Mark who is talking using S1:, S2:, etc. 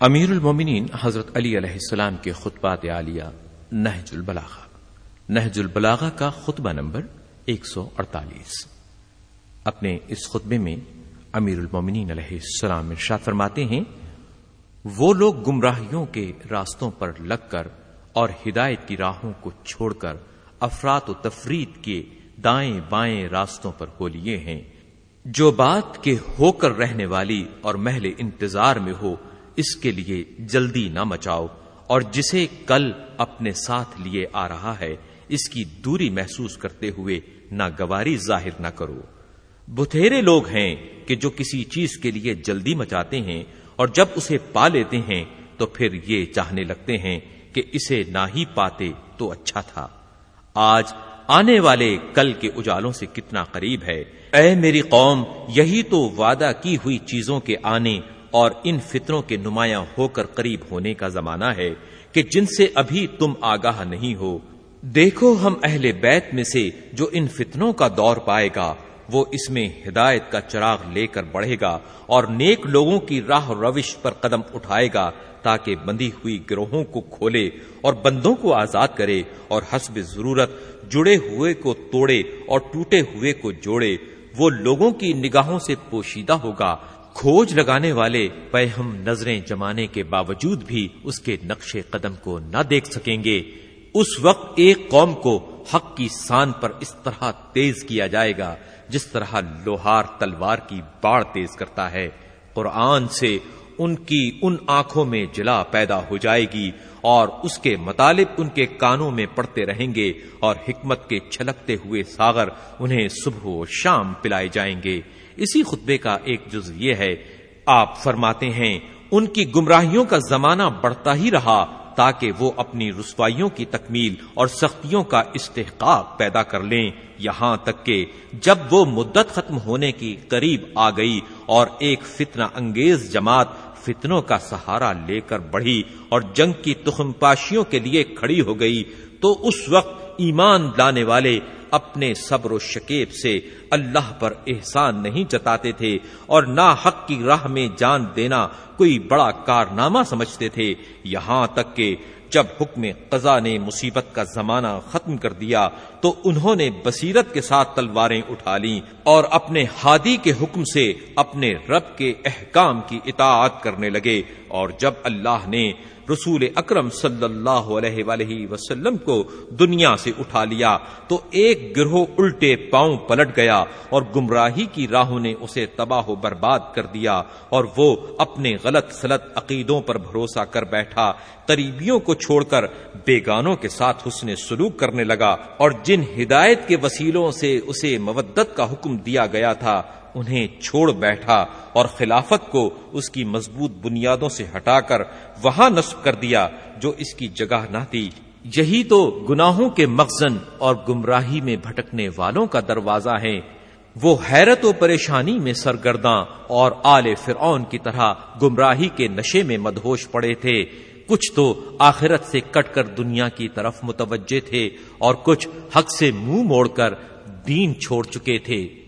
S1: امیر المومنین حضرت علی علیہ السلام کے خطبات عالیہ نہج البلاغہ۔ نہج البلاغہ کا خطبہ نمبر ایک سو اڑتالیس۔ اپنے اس خطبے میں امیر المومنین علیہ السلام ارشاد فرماتے ہیں، وہ لوگ گمراہیوں کے راستوں پر لگ کر اور ہدایت کی راہوں کو چھوڑ کر افراد و تفرید کے دائیں بائیں راستوں پر ہو لیے ہیں۔ جو بات کے ہو کر رہنے والی اور محل انتظار میں ہو اس کے لیے جلدی نہ مچاؤ، اور جسے کل اپنے ساتھ لیے آ رہا ہے، اس کی دوری محسوس کرتے ہوئے نہ گواری ظاہر نہ کرو۔ بتھیرے لوگ ہیں کہ جو کسی چیز کے لیے جلدی مچاتے ہیں اور جب اسے پا لیتے ہیں، تو پھر یہ چاہنے لگتے ہیں کہ اسے نہ ہی پاتے تو اچھا تھا۔ آج آنے والے کل کے اجالوں سے کتنا قریب ہے۔ اے میری قوم، یہی تو وعدہ کی ہوئی چیزوں کے آنے اور ان فطروں کے نمایاں ہو کر قریب ہونے کا زمانہ ہے کہ جن سے ابھی تم آگاہ نہیں ہو۔ دیکھو ہم اہل بیت میں سے جو ان فتنوں کا دور پائے گا، وہ اس میں ہدایت کا چراغ لے کر بڑھے گا اور نیک لوگوں کی راہ روش پر قدم اٹھائے گا تاکہ بندی ہوئی گروہوں کو کھولے اور بندوں کو آزاد کرے اور حسب ضرورت جڑے ہوئے کو توڑے اور ٹوٹے ہوئے کو جوڑے۔ وہ لوگوں کی نگاہوں سے پوشیدہ ہوگا کھوج لگانے والے پے ہم نظریں جمانے کے باوجود بھی اس کے نقش قدم کو نہ دیکھ سکیں گے۔ اس وقت ایک قوم کو حق کی سان پر اس طرح تیز کیا جائے گا، جس طرح لوہار تلوار کی باڑ تیز کرتا ہے۔ قرآن سے ان کی ان آنکھوں میں جلا پیدا ہو جائے گی۔ اور اس کے مطالب ان کے کانوں میں پڑتے رہیں گے اور حکمت کے چھلکتے ہوئے ساغر انہیں صبح و شام پلائے جائیں گے۔ اسی خطبے کا ایک جز یہ ہے، آپ فرماتے ہیں، ان کی گمراہیوں کا زمانہ بڑھتا ہی رہا تاکہ وہ اپنی رسوائیوں کی تکمیل اور سختیوں کا استحقاق پیدا کر لیں۔ یہاں تک کہ جب وہ مدت ختم ہونے کی قریب آ گئی اور ایک فتنہ انگیز جماعت فتنوں کا سہارا لے کر بڑھی اور جنگ کی تخم پاشیوں کے لیے کھڑی ہو گئی، تو اس وقت ایمان لانے والے اپنے صبر و شکیب سے اللہ پر احسان نہیں جتاتے تھے اور نہ حق کی راہ میں جان دینا کوئی بڑا کارنامہ سمجھتے تھے۔ یہاں تک کہ جب حکم قضا نے مصیبت کا زمانہ ختم کر دیا تو انہوں نے بصیرت کے ساتھ تلواریں اٹھا لیں اور اپنے ہادی کے حکم سے اپنے رب کے احکام کی اطاعت کرنے لگے۔ اور جب اللہ نے رسول اکرم صلی اللہ علیہ وآلہ وسلم کو دنیا سے اٹھا لیا تو ایک گروہ الٹے پاؤں پلٹ گیا اور گمراہی کی راہوں نے اسے تباہ و برباد کر دیا اور وہ اپنے غلط سلط عقیدوں پر بھروسہ کر بیٹھا۔ قریبیوں کو چھوڑ کر بیگانوں کے ساتھ حسن سلوک کرنے لگا اور جن ہدایت کے وسیلوں سے اسے مودت کا حکم دیا گیا تھا، انہیں چھوڑ بیٹھا اور خلافت کو اس کی مضبوط بنیادوں سے ہٹا کر وہاں نصب کر دیا جو اس کی جگہ نہ تھی۔ یہی تو گناہوں کے مخزن اور گمراہی میں بھٹکنے والوں کا دروازہ ہے۔ وہ حیرت و پریشانی میں سرگرداں اور آل فرعون کی طرح گمراہی کے نشے میں مدہوش پڑے تھے۔ کچھ تو آخرت سے کٹ کر دنیا کی طرف متوجہ تھے اور کچھ حق سے منہ موڑ کر دین چھوڑ چکے تھے۔